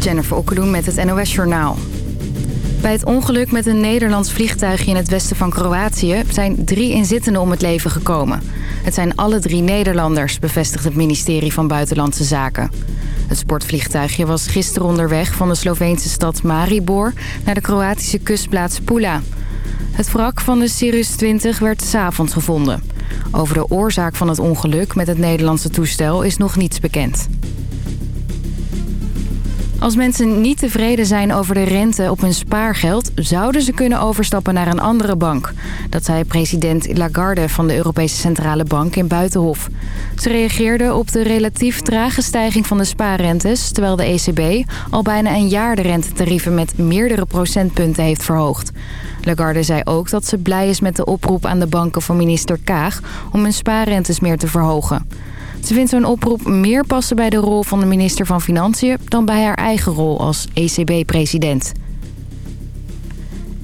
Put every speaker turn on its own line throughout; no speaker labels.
Jennifer Okkeloen met het NOS Journaal. Bij het ongeluk met een Nederlands vliegtuigje in het westen van Kroatië... zijn drie inzittenden om het leven gekomen. Het zijn alle drie Nederlanders, bevestigt het ministerie van Buitenlandse Zaken. Het sportvliegtuigje was gisteren onderweg van de Sloveense stad Maribor... naar de Kroatische kustplaats Pula. Het wrak van de Sirius 20 werd s'avonds gevonden. Over de oorzaak van het ongeluk met het Nederlandse toestel is nog niets bekend. Als mensen niet tevreden zijn over de rente op hun spaargeld... zouden ze kunnen overstappen naar een andere bank. Dat zei president Lagarde van de Europese Centrale Bank in Buitenhof. Ze reageerde op de relatief trage stijging van de spaarrentes... terwijl de ECB al bijna een jaar de rentetarieven met meerdere procentpunten heeft verhoogd. Lagarde zei ook dat ze blij is met de oproep aan de banken van minister Kaag... om hun spaarrentes meer te verhogen. Ze vindt zo'n oproep meer passen bij de rol van de minister van Financiën... dan bij haar eigen rol als ECB-president.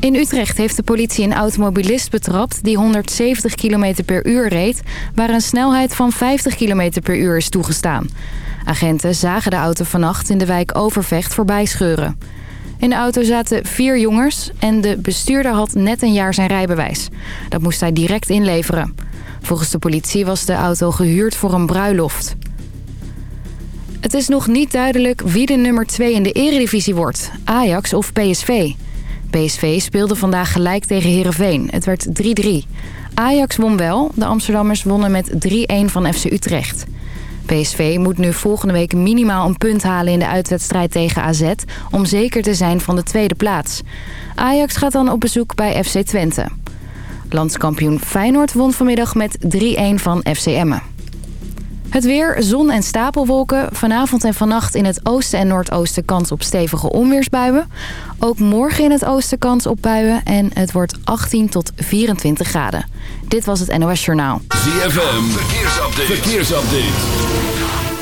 In Utrecht heeft de politie een automobilist betrapt die 170 km per uur reed... waar een snelheid van 50 km per uur is toegestaan. Agenten zagen de auto vannacht in de wijk Overvecht voorbij scheuren. In de auto zaten vier jongens en de bestuurder had net een jaar zijn rijbewijs. Dat moest hij direct inleveren. Volgens de politie was de auto gehuurd voor een bruiloft. Het is nog niet duidelijk wie de nummer 2 in de eredivisie wordt. Ajax of PSV. PSV speelde vandaag gelijk tegen Heerenveen. Het werd 3-3. Ajax won wel. De Amsterdammers wonnen met 3-1 van FC Utrecht. PSV moet nu volgende week minimaal een punt halen in de uitwedstrijd tegen AZ... om zeker te zijn van de tweede plaats. Ajax gaat dan op bezoek bij FC Twente. Landskampioen Feyenoord won vanmiddag met 3-1 van FC Emmen. Het weer, zon en stapelwolken. Vanavond en vannacht in het oosten en noordoosten kans op stevige onweersbuien. Ook morgen in het oosten kans op buien en het wordt 18 tot 24 graden. Dit was het NOS Journaal.
ZFM, verkeersupdate. verkeersupdate.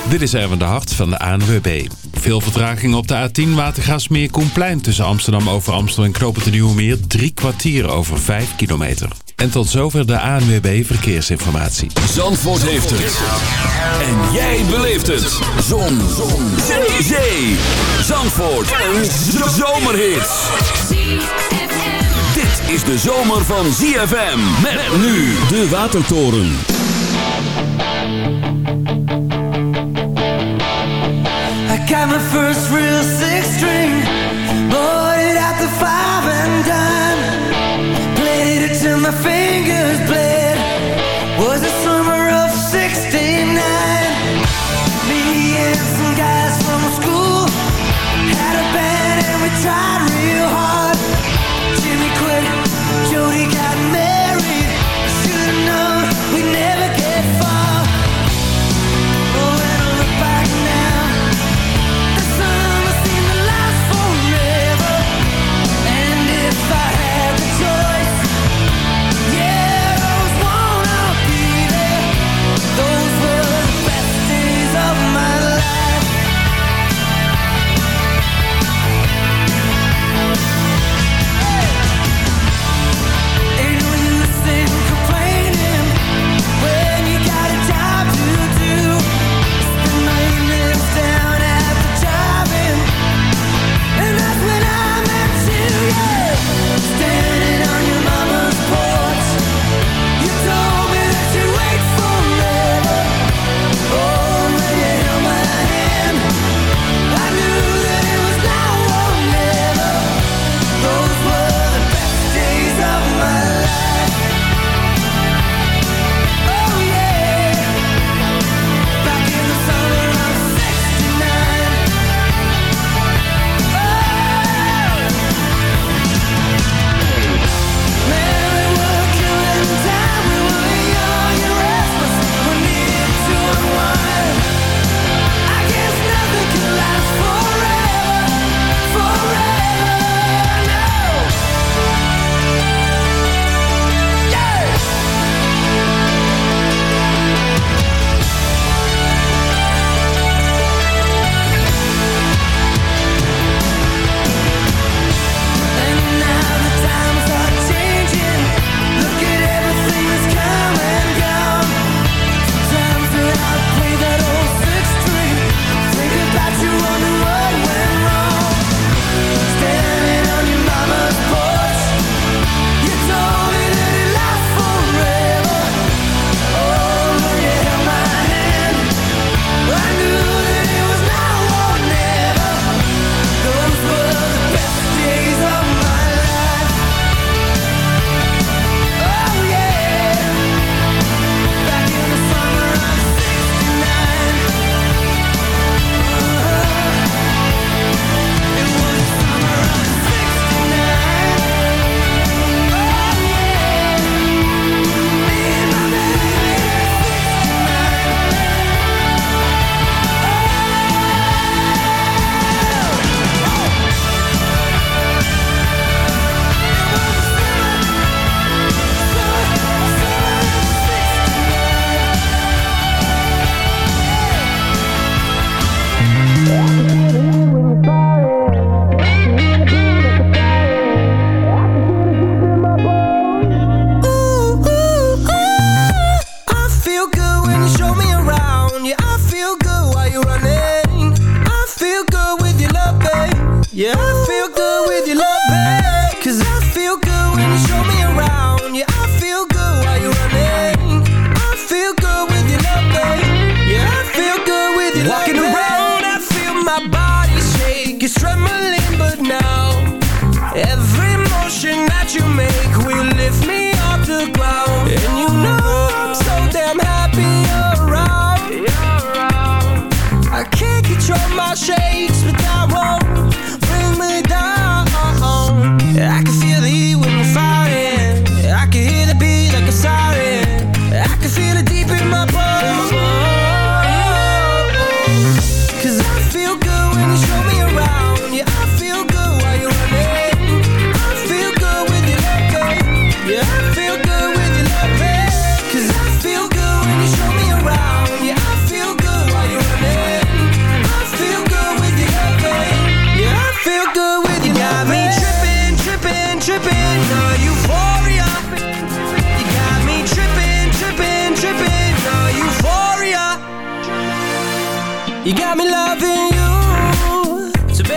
Dit is Erwin de Hart van de ANWB. Veel vertraging op de A10 Watergaasmeer Koenplein tussen Amsterdam over Amstel en Knopen de Nieuwe Meer. Drie kwartier over 5 kilometer. En tot zover de ANWB Verkeersinformatie.
Zandvoort heeft het. En jij beleeft het. Zon. Zon. Zee. Zee. Zandvoort. Een zomerhit. Dit is de zomer van ZFM. Met nu de Watertoren.
I got my first real six string Bought it at the five and dime fingers bled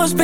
tiempos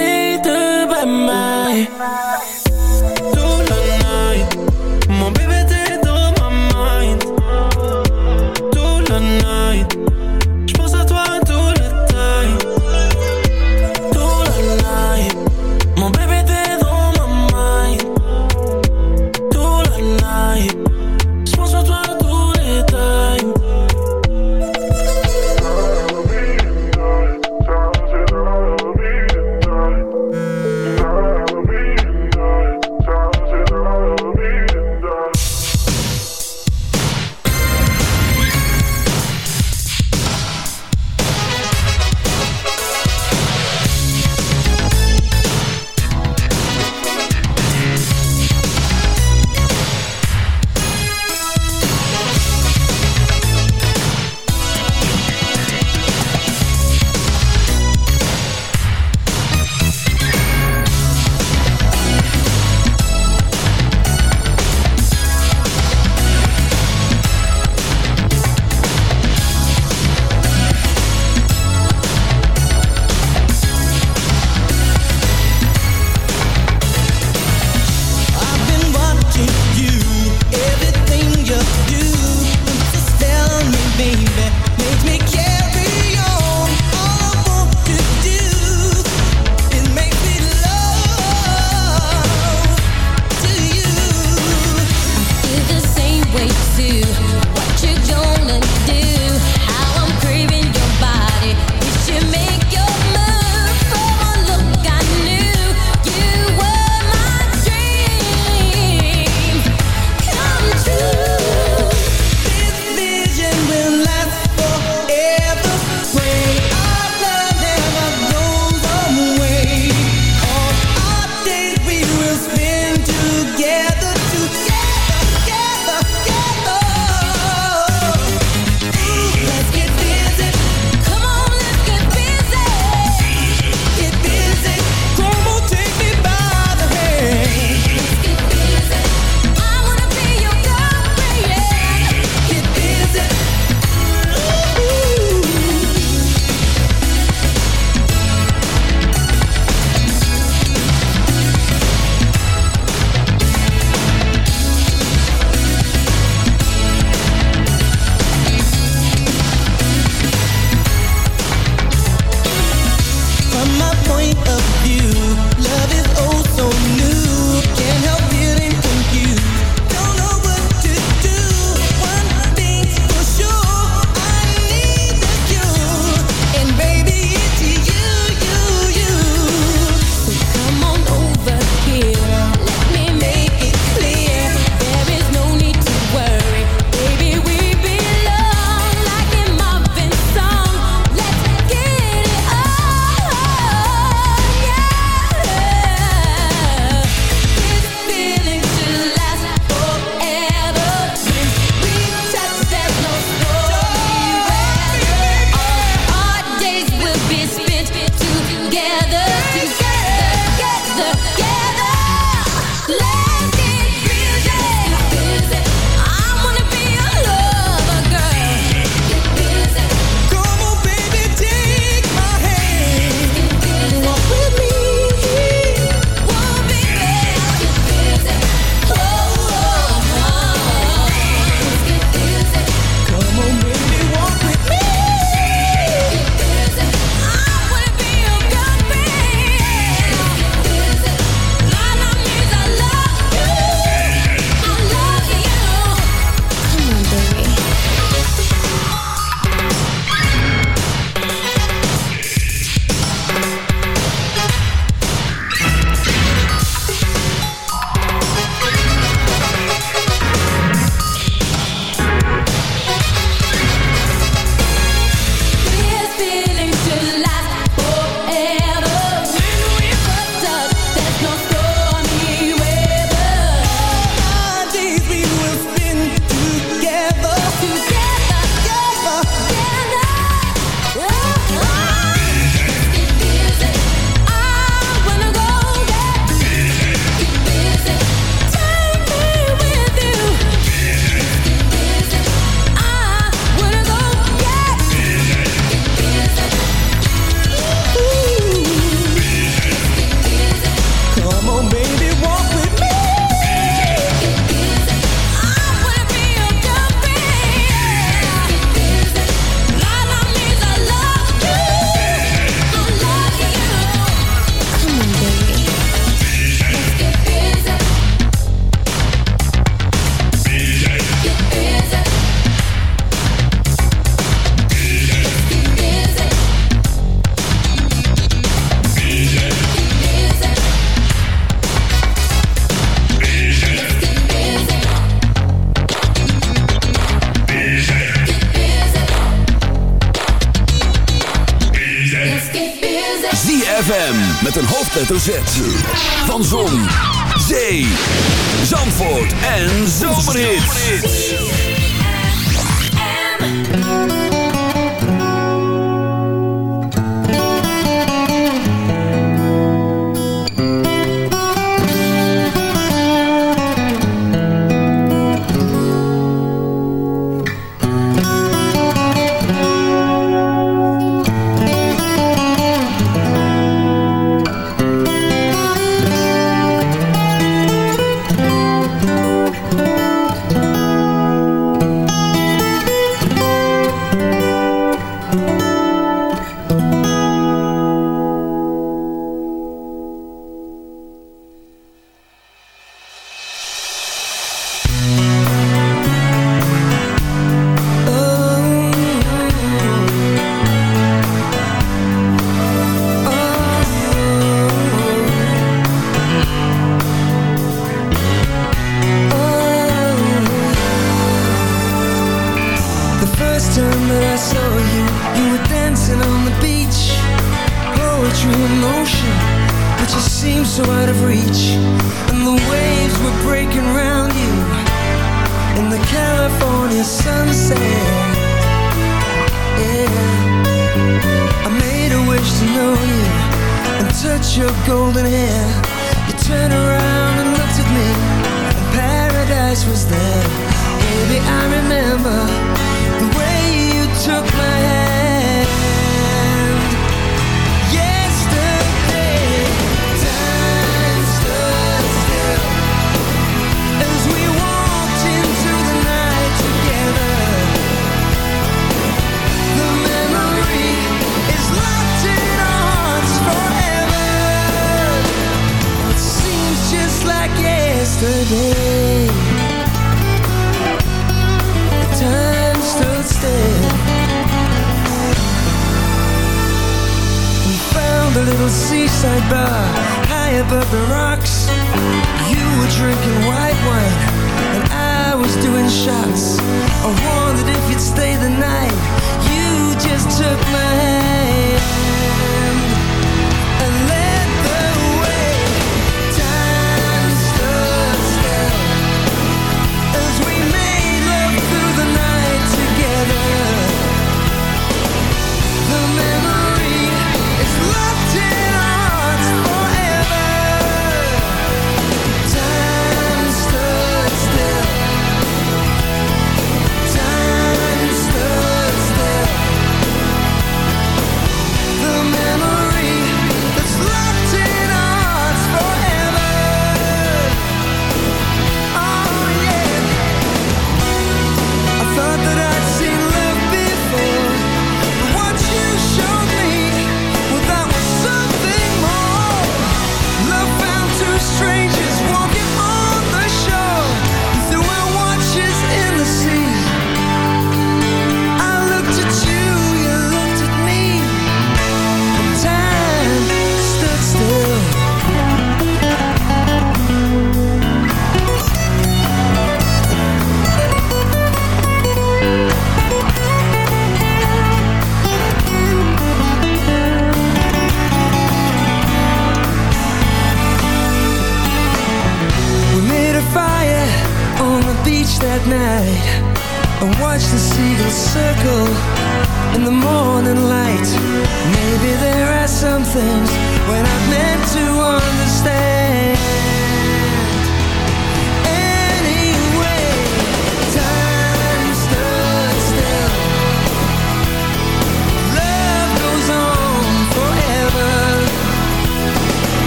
hoofdletter Z.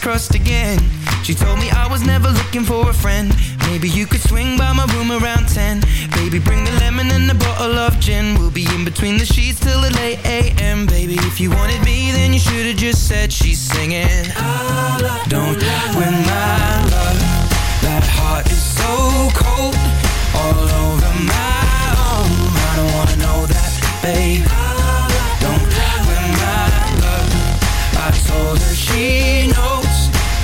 crust again. She told me I was never looking for a friend. Maybe you could swing by my room around 10. Baby, bring the lemon and a bottle of gin. We'll be in between the sheets till the late AM. Baby, if you wanted me, then you should've just said she's singing. I don't love when my love, that heart is so cold, all over my arm. I don't wanna know that, babe. Don't love when my love, I told her she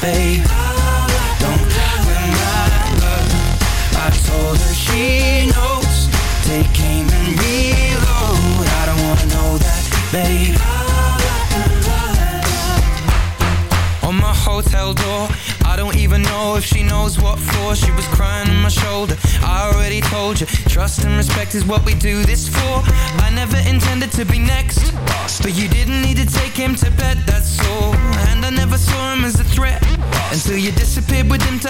babe. Don't love I told her she knows. Take aim and reload. I don't wanna know that, babe. On my hotel door I don't even know if she knows what for. She was crying on my shoulder. I already told you Trust and respect is what we do this for. I never intended to be next But you didn't need to take him to bed,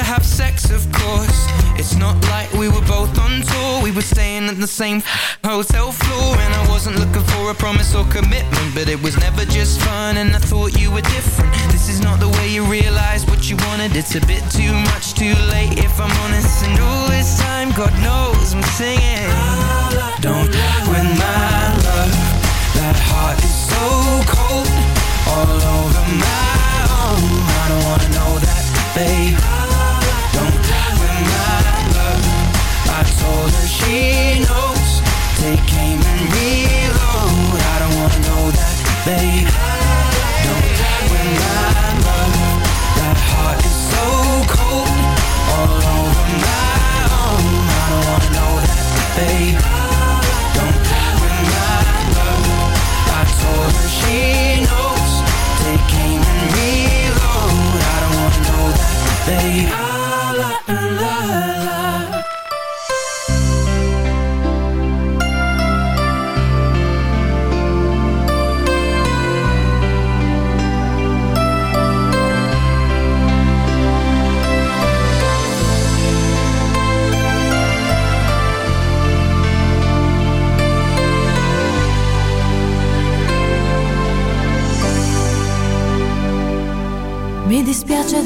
have sex, of course. It's not like we were both on tour. We were staying at the same hotel floor. And I wasn't looking for a promise or commitment But it was never just fun. And I thought you were different. This is not the way you realize what you wanted. It's a bit too much too late if I'm honest. And all this time, God knows I'm singing. Don't win my love That heart is so cold All over my arm. I don't wanna know that, babe told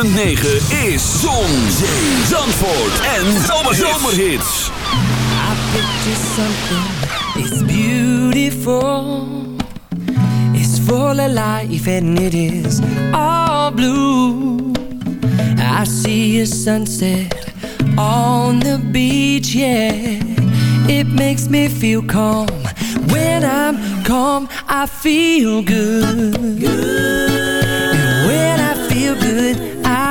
106.9 is Zon, Zee, Zandvoort en Zomerhits.
I picture something, it's beautiful. It's full of life and it is all blue. I see a sunset on the beach, yeah. It makes me feel calm. When I'm calm, I feel good. good. And when I feel good,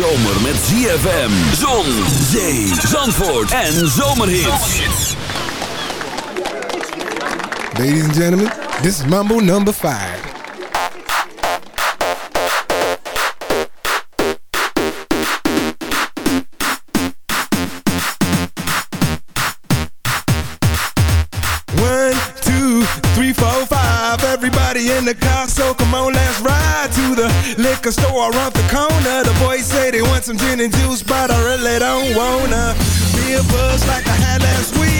Zomer met ZFM, zon, zee, zandvoort en zomerhits.
Ladies and gentlemen, this is Mambo number five. One, two, three, four, five. Everybody in the car, so come on, let's ride to the liquor store around the corner. Some gin and juice, but I really don't wanna be a buzz like I had last week.